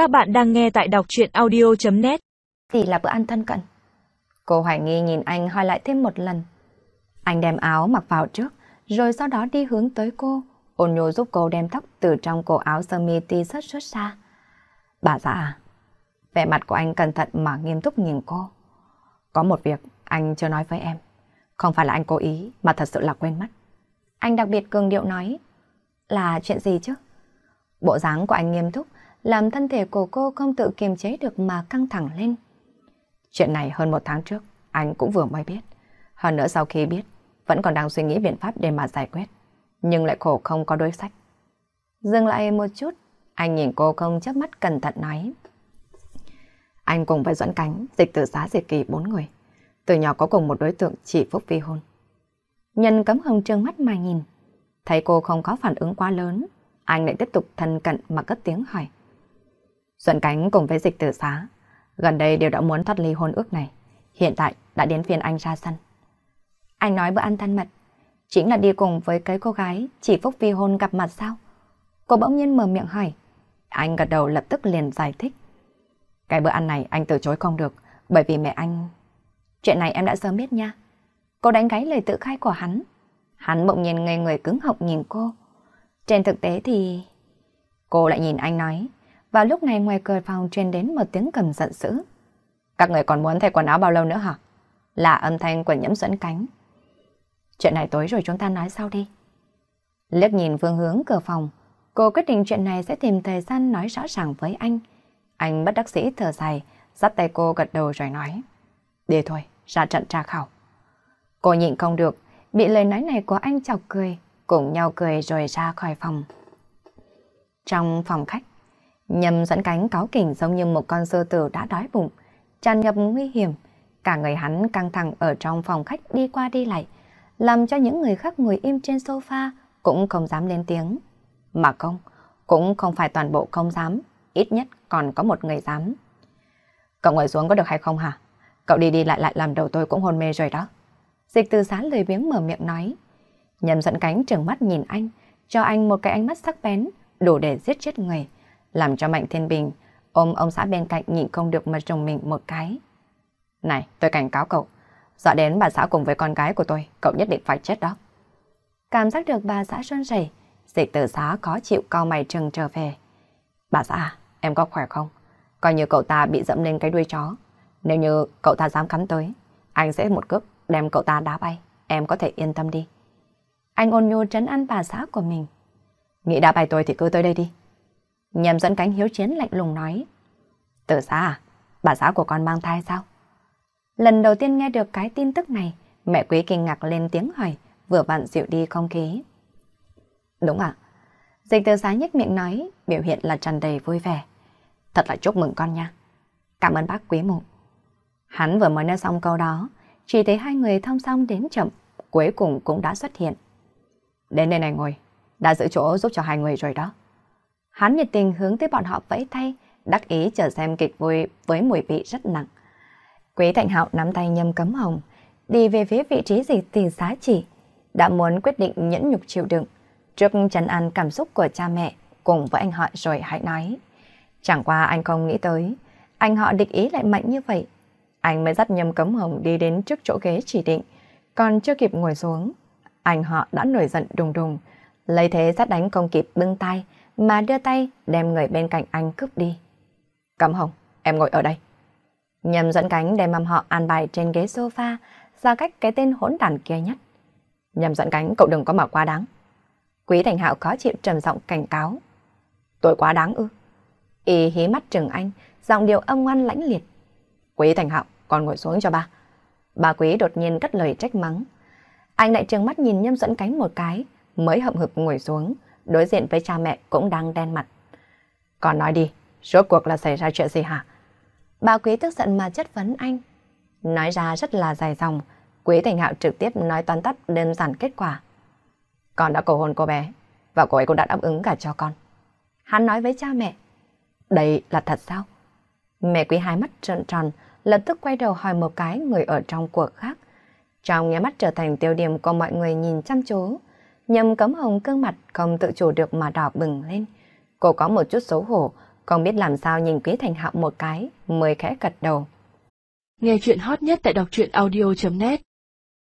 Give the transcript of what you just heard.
Các bạn đang nghe tại đọc chuyện audio.net Thì là bữa ăn thân cận. Cô hoài nghi nhìn anh hỏi lại thêm một lần. Anh đem áo mặc vào trước, rồi sau đó đi hướng tới cô. Ôn nhô giúp cô đem tóc từ trong cổ áo sơ mi ti rất xuất ra. Bà già à? Vẻ mặt của anh cẩn thận mà nghiêm túc nhìn cô. Có một việc anh chưa nói với em. Không phải là anh cố ý mà thật sự là quên mất. Anh đặc biệt cường điệu nói. Là chuyện gì chứ? Bộ dáng của anh nghiêm túc làm thân thể của cô không tự kiềm chế được mà căng thẳng lên. Chuyện này hơn một tháng trước, anh cũng vừa mới biết. Hơn nữa sau khi biết, vẫn còn đang suy nghĩ biện pháp để mà giải quyết. Nhưng lại khổ không có đối sách. Dừng lại một chút, anh nhìn cô không chớp mắt cẩn thận nói. Anh cùng với Duẫn Cánh, dịch từ xá diệt kỳ bốn người. Từ nhỏ có cùng một đối tượng chỉ phúc vi hôn. Nhân cấm hồng trương mắt mà nhìn. Thấy cô không có phản ứng quá lớn, anh lại tiếp tục thân cận mà cất tiếng hỏi. Xuân Cánh cùng với dịch tử xá, gần đây đều đã muốn thoát ly hôn ước này. Hiện tại đã đến phiên anh ra sân. Anh nói bữa ăn thân mật, chính là đi cùng với cái cô gái chỉ phúc vi hôn gặp mặt sao? Cô bỗng nhiên mở miệng hỏi. Anh gật đầu lập tức liền giải thích. Cái bữa ăn này anh từ chối không được, bởi vì mẹ anh... Chuyện này em đã sớm biết nha. Cô đánh gáy lời tự khai của hắn. Hắn bỗng nhiên ngây người cứng họng nhìn cô. Trên thực tế thì... Cô lại nhìn anh nói. và lúc này ngoài cửa phòng truyền đến một tiếng cầm giận dữ. Các người còn muốn thay quần áo bao lâu nữa hả? Là âm thanh của nhẫm dẫn cánh. Chuyện này tối rồi chúng ta nói sau đi. Liếc nhìn phương hướng cửa phòng, cô quyết định chuyện này sẽ tìm thời gian nói rõ ràng với anh. Anh bất đắc sĩ thở dài, dắt tay cô gật đầu rồi nói. Đi thôi, ra trận tra khảo. Cô nhịn không được, bị lời nói này của anh chọc cười, cùng nhau cười rồi ra khỏi phòng. Trong phòng khách, Nhầm dẫn cánh cáo kỉnh giống như một con sư tử đã đói bụng, tràn ngập nguy hiểm. Cả người hắn căng thẳng ở trong phòng khách đi qua đi lại, làm cho những người khác ngồi im trên sofa cũng không dám lên tiếng. Mà không, cũng không phải toàn bộ không dám, ít nhất còn có một người dám. Cậu ngồi xuống có được hay không hả? Cậu đi đi lại lại làm đầu tôi cũng hôn mê rồi đó. Dịch từ sán lời biếng mở miệng nói. Nhầm dẫn cánh trừng mắt nhìn anh, cho anh một cái ánh mắt sắc bén, đủ để giết chết người làm cho Mạnh Thiên Bình ôm ông xã bên cạnh nhịn không được mà trồng mình một cái. Này, tôi cảnh cáo cậu, dọa đến bà xã cùng với con gái của tôi, cậu nhất định phải chết đó. Cảm giác được bà xã run rẩy, dịch tử xá khó chịu cao mày trừng trở về. Bà xã, à, em có khỏe không? Coi như cậu ta bị dẫm lên cái đuôi chó. Nếu như cậu ta dám cắn tới, anh sẽ một cướp đem cậu ta đá bay. Em có thể yên tâm đi. Anh ôn nhu trấn an bà xã của mình. Nghĩ đã bài tôi thì cứ tới đây đi. Nhầm dẫn cánh hiếu chiến lạnh lùng nói. Tử xã à? Bà xã của con mang thai sao? Lần đầu tiên nghe được cái tin tức này, mẹ quý kinh ngạc lên tiếng hỏi, vừa vặn dịu đi không khí. Đúng ạ. Dịch tử xã nhếch miệng nói, biểu hiện là tràn đầy vui vẻ. Thật là chúc mừng con nha. Cảm ơn bác quý mụ. Hắn vừa mới nói xong câu đó, chỉ thấy hai người thông song đến chậm, cuối cùng cũng đã xuất hiện. Đến đây này ngồi, đã giữ chỗ giúp cho hai người rồi đó. Hắn nhiệt tình hướng tới bọn họ vẫy tay, đắc ý chờ xem kịch vui với mùi vị rất nặng. Quý Thạnh Hạo nắm tay nhâm cấm hồng, đi về phía vị trí gì tỷ giá chỉ, đã muốn quyết định nhẫn nhục chịu đựng. Trước chấn an cảm xúc của cha mẹ, cùng với anh họ rồi hãy nói. Chẳng qua anh không nghĩ tới, anh họ địch ý lại mạnh như vậy. Anh mới dắt nhâm cấm hồng đi đến trước chỗ ghế chỉ định, còn chưa kịp ngồi xuống. Anh họ đã nổi giận đùng đùng, lấy thế sát đánh không kịp bưng tay, mà đưa tay đem người bên cạnh anh cướp đi. Cẩm Hồng, em ngồi ở đây. Nhầm dẫn cánh đem mầm họ an bài trên ghế sofa, ra cách cái tên hỗn đàn kia nhất. Nhầm dẫn cánh cậu đừng có mà quá đáng. Quý Thành Hạo khó chịu trầm giọng cảnh cáo. Tôi quá đáng ư. Y hí mắt trừng anh, giọng điệu âm ngoan lãnh liệt. Quý Thành Hạo, còn ngồi xuống cho ba. Bà Quý đột nhiên cất lời trách mắng. Anh lại trừng mắt nhìn nhâm dẫn cánh một cái, mới hậm hực ngồi xuống, đối diện với cha mẹ cũng đang đen mặt. Còn nói đi, rốt cuộc là xảy ra chuyện gì hả? Bà Quý tức giận mà chất vấn anh. Nói ra rất là dài dòng, Quý Thành Hạo trực tiếp nói toán tắt đơn giản kết quả. Con đã cầu hôn cô bé, và cô ấy cũng đã đáp ứng cả cho con. Hắn nói với cha mẹ, đây là thật sao? Mẹ Quý hai mắt trợn tròn, lập tức quay đầu hỏi một cái người ở trong cuộc khác. Trong nhà mắt trở thành tiêu điểm của mọi người nhìn chăm chú. Nhầm cấm hồng cương mặt không tự chủ được mà đỏ bừng lên. Cô có một chút xấu hổ, không biết làm sao nhìn Quý Thành Hạo một cái, mới khẽ gật đầu. Nghe chuyện hot nhất tại đọc truyện audio.net